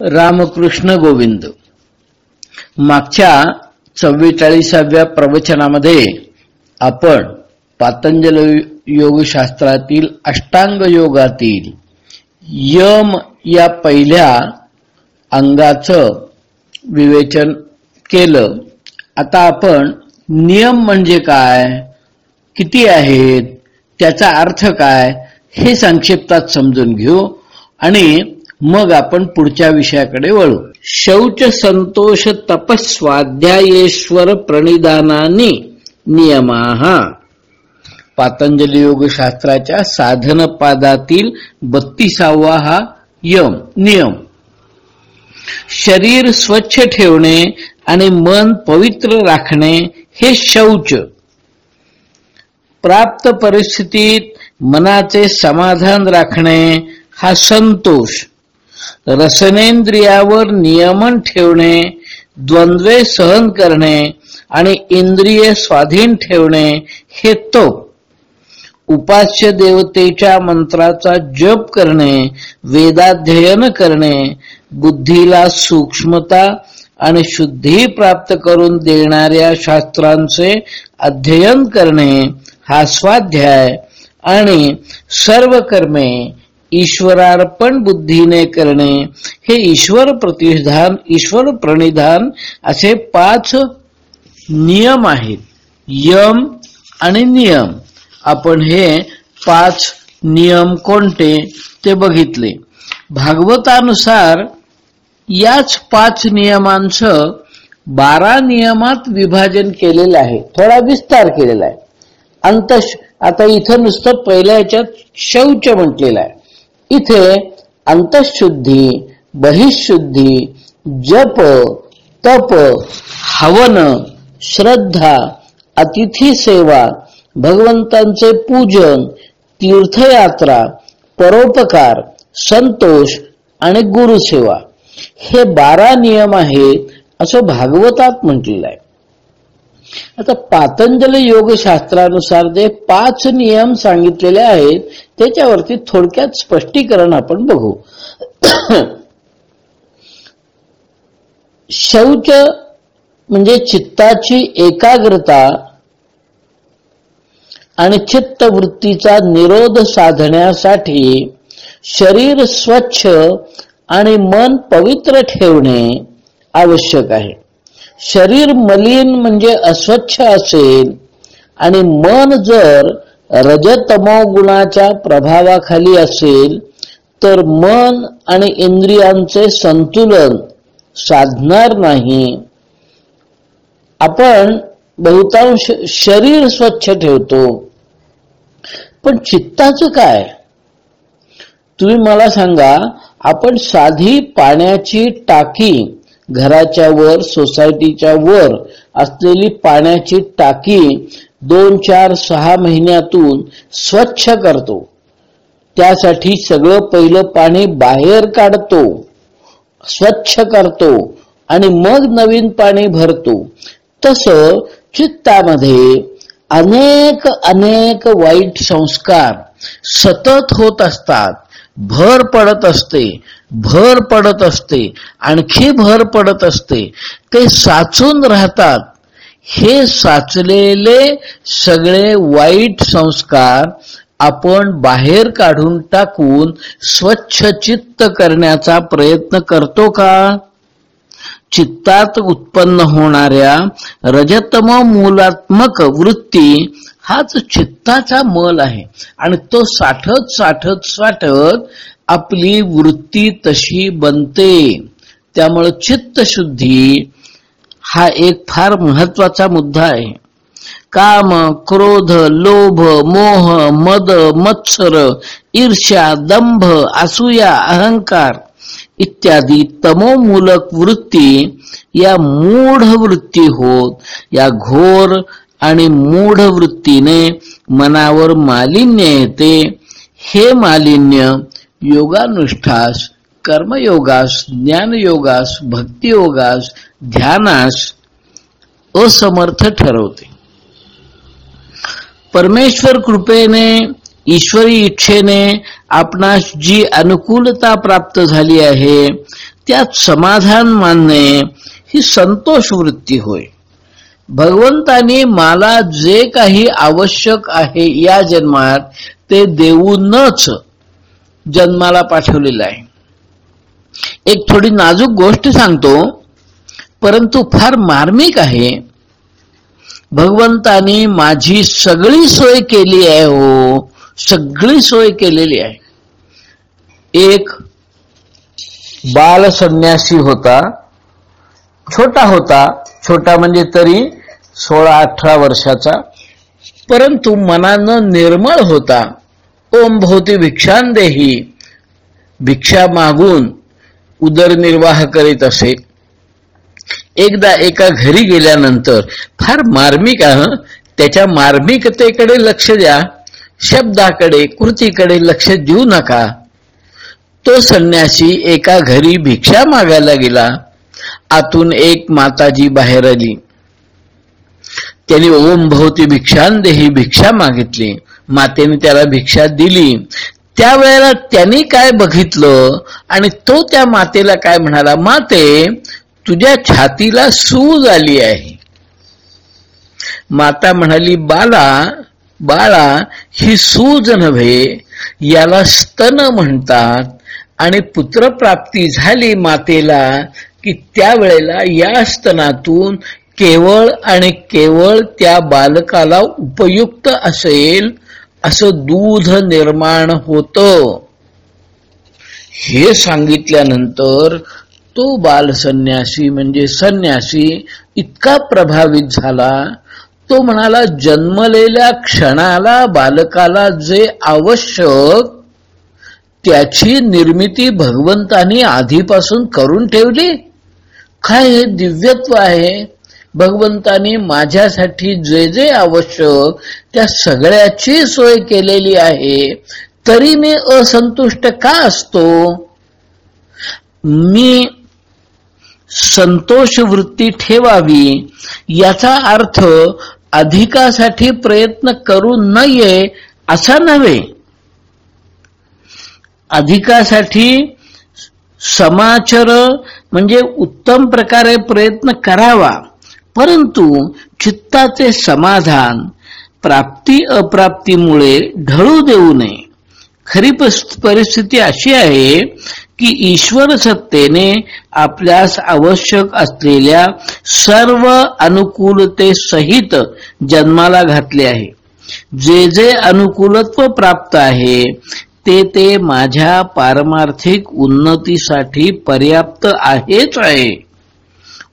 रामकृष्ण गोविंद. मागच्या चव्वेचाळीसाव्या प्रवचनामध्ये आपण पातंजल योगशास्त्रातील अष्टांग योगातील यम या पहिल्या अंगाचं विवेचन केलं. आता आपण नियम म्हणजे काय? किती आहेत? त्याचा अर्थ काय? हे संक्षिप्तात समजून घेऊ आणि मग आपण पुढच्या विषयाकडे वळू. शौच संतोष तपस्वाध्यायेश्वर प्रणिदानानी नियमा. पातंजली योगशास्त्राच्या साधनपादातील बत्तीसावा हा यम नियम. शरीर स्वच्छ ठेवणे आणि मन पवित्र राखणे हे शौच. प्राप्त परिस्थितीत मनाचे समाधान राखणे हा संतोष. रसनेंद्रियावर नियमन ठेवणे द्वंद्वे सहन करणे आणि इंद्रिय स्वाधीन ठेवणे हे तो. उपास्य देवतेच्या मंत्राचा जप करणे वेदाध्ययन करणे बुद्धीला सूक्ष्मता आणि शुद्धी प्राप्त करून देणाऱ्या शास्त्रांचे अध्ययन करणे हा स्वाध्याय आणि सर्व कर्मे ईश्वरार्पण बुद्धीने करणे हे ईश्वर प्रतिधान ईश्वर प्रणिधान असे पाच नियम आहेत. यम आणि नियम. आपण हे पाच नियम कोणते ते बघितले. भागवतानुसार याच पाच नियमांचं बारा नियमात विभाजन केलेलं आहे. थोडा विस्तार केलेला आहे. अंत आता इथं नुसतं पहिल्या ह्याच्यात शौच म्हटलेलं आहे. इथे अंतशुद्धी बहिशुद्धी जप तप हवन श्रद्धा अतिथी सेवा भगवंतांचे पूजन तीर्थयात्रा परोपकार संतोष आणि गुरुसेवा. हे बारा नियम आहेत असं भागवतात म्हटलेलं आहे. आता पातंजल योगशास्त्रानुसार जे पाच नियम सांगितलेले आहेत त्याच्यावरती थोडक्यात स्पष्टीकरण आपण बघू. शौच म्हणजे चित्ताची एकाग्रता आणि चित्तवृत्तीचा निरोध साधण्यासाठी शरीर स्वच्छ आणि मन पवित्र ठेवणे आवश्यक आहे. शरीर मलिन म्हणजे अस्वच्छ असेल आणि मन जर रजतमो गुणाच्या प्रभावाखाली असेल तर मन आणि इंद्रियांचे संतुलन साधणार नाही. आपण बहुतांश शरीर स्वच्छ ठेवतो. पण चित्ताचं काय? तुम्ही मला सांगा आपण साधी पाण्याची टाकी घराच्या वर सोसायटीच्या वर असलेली पाण्याची टाकी दोन चार सहा महिन्यातून स्वच्छ करतो. त्यासाठी सगळं पहिलं पाणी बाहेर काढतो स्वच्छ करतो आणि मग नवीन पाणी भरतो. तस चित्तामध्ये अनेक अनेक वाईट संस्कार सतत होत असतात. भर पडत असते भर पडत असते आणखी भर पडत असते. ते साचून राहतात. हे साचलेले सगळे वाईट संस्कार आपण बाहेर काढून टाकून स्वच्छ चित्त करण्याचा प्रयत्न करतो का? चित्तात उत्पन्न होणाऱ्या रजतम मूलात्मक वृत्ती हाच चित्ताचा मल आहे. आणि तो साठत साठत साठत आपली वृत्ती तशी बनते. त्यामुळे चित्तशुद्धी हा एक फार महत्त्वाचा मुद्दा आहे. काम क्रोध लोभ मोह मद मत्सर ईर्ष्या दंभ असूया अहंकार इत्यादी तमोमूलक वृत्ती या मूढ वृत्ती होत या घोर आणि मूढ वृत्तीने मनावर मालिन्य येते. हे मालिन्य योगानुष्ठास कर्मयोगास ज्ञानयोगास भक्तियोगास ध्यानास असमर्थ ठरवते. परमेश्वर कृपेने ईश्वरी इच्छेने आपणास जी अनुकूलता प्राप्त झाली आहे त्यात समाधान मानणे ही संतोष वृत्ती होय. भगवंतानी मला जे काही आवश्यक आहे या जन्मात ते देऊनच जन्माला पाठवलेलं आहे. एक थोडी नाजूक गोष्ट सांगतो परंतु फार मार्मिक आहे. भगवंतानी माझी सगळी सोय केली आहे हो सगळी सोय केलेली आहे. एक बाल संन्यासी होता छोटा होता छोटा म्हणजे तरी सोळा अठरा वर्षाचा. परंतु मनानं निर्मळ होता. ओम भोवती भिक्षांदेही भिक्षा मागून उदरनिर्वाह करीत असे. एकदा एका घरी गेल्यानंतर फार मार्मिक आहे त्याच्या मार्मिकतेकडे लक्ष द्या. शब्दाकडे कृतीकडे लक्ष देऊ नका. तो संन्यासी एका घरी भिक्षा मागायला गेला. आतून एक माताजी बाहेर आली. त्याने ओम भोवती भिक्षांदेही भिक्षा मागितली. मातेने त्याला भिक्षा दिली. त्यावेळेला त्याने काय बघितलं आणि तो त्या मातेला काय म्हणाला माते तुझ्या छातीला सूज आली आहे. माता म्हणाली बाला बाळा ही सूज नव्हे याला स्तन म्हणतात आणि पुत्रप्राप्ती झाली मातेला की त्यावेळेला या स्तनातून केवळ आणि केवळ त्या बालकाला उपयुक्त असेल असं दूध निर्माण होत. हे सांगितल्यानंतर तो बाल संन्यासी म्हणजे संन्यासी इतका प्रभावित झाला. तो म्हणाला जन्मलेल्या क्षणाला बालकाला जे आवश्यक त्याची निर्मिती भगवंतानी आधीपासून करून ठेवली. काय हे दिव्यत्व आहे? भगवंतानी माझ्यासाठी जे जे आवश्यक त्या सगळ्याची सोय केलेली आहे तरी मी असंतुष्ट का असतो? मी संतोष वृत्ती ठेवावी याचा अर्थ अधिकासाठी प्रयत्न करू नये असा नव्हे. अधिकासाठी समाचर म्हणजे उत्तम प्रकारे प्रयत्न करावा. परंतु चित्ताचे समाधान प्राप्ती अप्राप्तीमुळे ढळू देऊ नये. खरी परिस्थिती अशी आहे की ईश्वर सत्तेने आपल्यास आवश्यक असलेल्या सर्व अनुकूलते सहित जन्माला घातले आहे. जे जे अनुकूलत्व प्राप्त आहे ते ते माझ्या पारमार्थिक उन्नतीसाठी पर्याप्त आहेच आहे.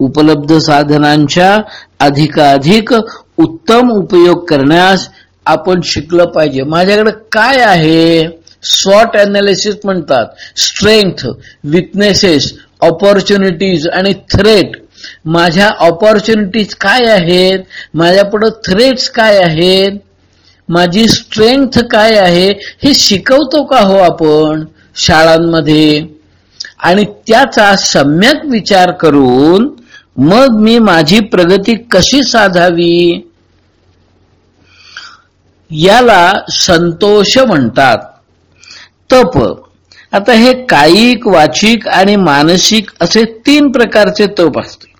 उपलब्ध साधनांच्या अधिकाधिक उत्तम उपयोग करण्यास आपण शिकलं पाहिजे. माझ्याकडे काय आहे? स्वॉट अनालिसिस म्हणतात. स्ट्रेंथ विकनेसेस ऑपॉर्च्युनिटीज आणि थ्रेट माझ्या ऑपॉर्च्युनिटीज काय आहेत? माझ्यापुढं थ्रेट्स काय आहेत? माझी स्ट्रेंथ काय आहे? हे शिकवतो का हो आपण? शाळांमध्ये. आणि त्याचा सम्यक विचार करून मग मी माझी प्रगती कशी साधावी? याला संतोष म्हणतात. तप. आता हे कायिक वाचिक आणि मानसिक असे तीन प्रकारचे तप असते.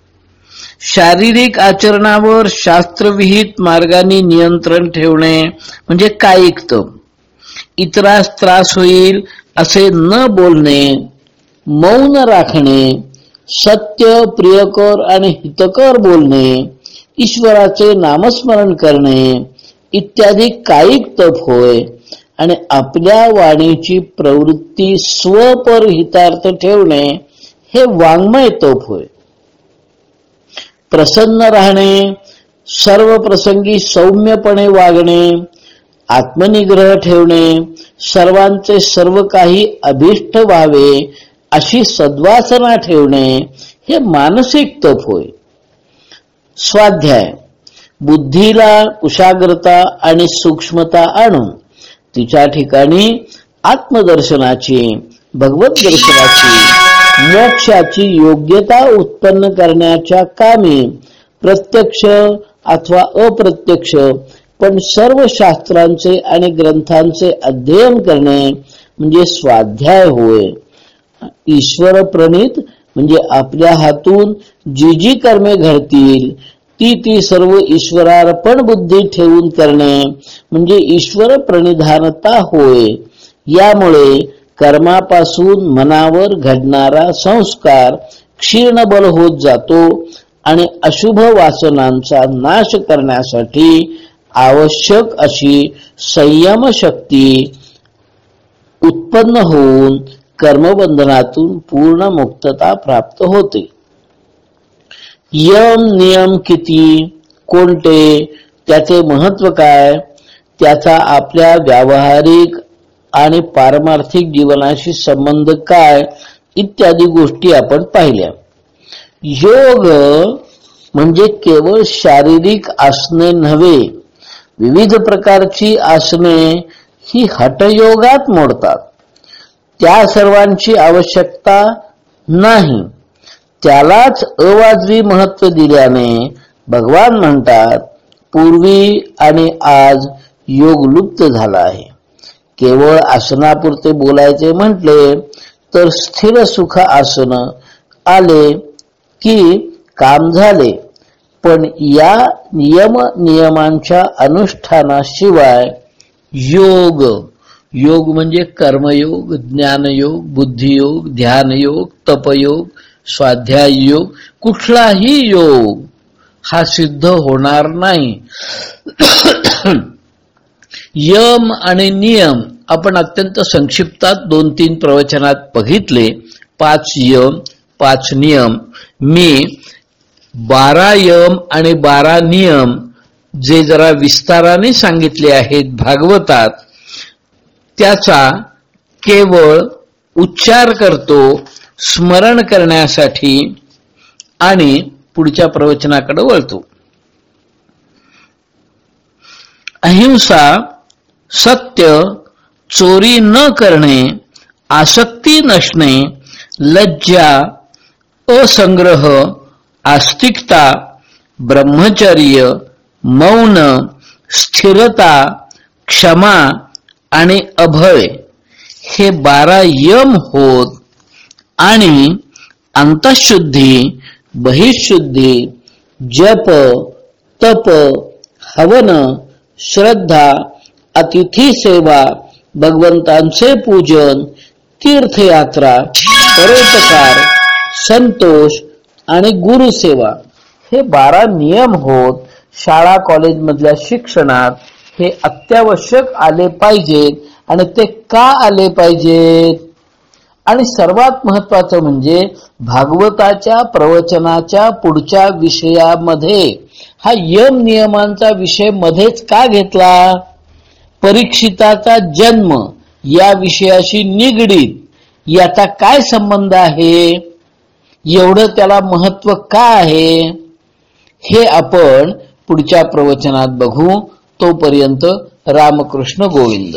शारीरिक आचरणावर शास्त्रविहित मार्गाने नियंत्रण ठेवणे म्हणजे कायिक तप. इतरास त्रास होईल असे न बोलणे मौन राखणे सत्य प्रियकर आणि हितकर बोलणे ईश्वराचे नामस्मरण करणे इत्यादी कायिक तप होय. आणि आपल्या वाणीची प्रवृत्ती स्वपर हितार्थ ठेवणे हे वाङ्मय तप होय. प्रसन्न राहणे सर्व प्रसंगी सौम्यपणे वागणे आत्मनिग्रह ठेवणे सर्वांचे सर्व काही अभिष्ट व्हावे अशी सद्वासना ठेवणे हे मानसिक तप होय. स्वाध्याय. बुद्धीला कुशाग्रता आणि सूक्ष्मता आणून तिच्या ठिकाणी आत्मदर्शनाची भगवत दर्शनाची मोक्षाची योग्यता उत्पन्न करण्याच्या कामी प्रत्यक्ष अथवा अप्रत्यक्ष पण सर्व शास्त्रांचे आणि ग्रंथांचे अध्ययन करणे म्हणजे स्वाध्याय होय. ईश्वर प्रणित म्हणजे आपल्या हातून जी जी कर्मे घडतील ती ती सर्व ईश्वरार्पण बुद्धी ठेवून करणे म्हणजे ईश्वर प्रणिधानता होय. यामुळे कर्मापासून मनावर घडणारा संस्कार क्षीणबल होत जातो आणि अशुभ वासनांचा नाश करण्यासाठी आवश्यक अशी संयम शक्ती उत्पन्न होऊन कर्मबंधनातून पूर्ण मुक्तता प्राप्त होते. यम नियम किती कोणते त्याचे महत्त्व काय त्याचा आपल्या व्यावहारिक आणि पारमार्थिक जीवनाशी संबंध काय इत्यादी गोष्टी आपण पाहिल्या. योग म्हणजे केवळ शारीरिक आसने नव्हे विविध प्रकारची आसने ही हटयोगात मोडतात. त्या सर्वांची आवश्यकता नाही. त्यालाच अवाजवी महत्त्व दिल्याने भगवान म्हणतात पूर्वी आणि आज योग लुप्त झाला आहे. केवळ आसनापुरते बोलायचे म्हटले तर स्थिर सुख आसन आले की काम झाले. पण या नियम नियमांच्या अनुष्ठानाशिवाय योग योग म्हणजे कर्मयोग ज्ञानयोग बुद्धियोग ध्यानयोग तपयोग स्वाध्याय योग कुठलाही योग हा सिद्ध होणार नाही. यम आणि नियम आपण अत्यंत संक्षिप्तात दोन तीन प्रवचनात बघितले. पाच यम पाच नियम. मी बारा यम आणि बारा नियम जे जरा विस्ताराने सांगितले आहेत भागवतात. त्याचा केवळ उच्चार करतो स्मरण करण्यासाठी आणि पुढच्या प्रवचनाकडे वळतो. अहिंसा सत्य चोरी न करणे आसक्ती नसणे लज्जा असंग्रह आस्तिकता ब्रह्मचर्य मौन स्थिरता क्षमा आणि अभय हे बारा यम होत आणि अंतशुद्धी बहिशुद्धी जप तप हवन श्रद्धा अतिथी सेवा भगवंतांचे पूजन तीर्थयात्रा परोपकार संतोष आणि गुरुसेवा. हे बारा नियम होत शाळा कॉलेज मधल्या शिक्षणात हे अत्यावश्यक आले पाहिजेत आणि ते का आले पाहिजेत? आणि सर्वात महत्वाचं म्हणजे भागवताच्या प्रवचनाच्या पुढच्या विषयामध्ये हा यम नियमांचा विषय मध्येच का घेतला? परीक्षिताचा जन्म या विषयाशी निगडीत याचा काय संबंध आहे? एवढं त्याला महत्त्व का आहे? हे आपण पुढच्या प्रवचनात बघू. तोपर्यंत रामकृष्ण गोविंद.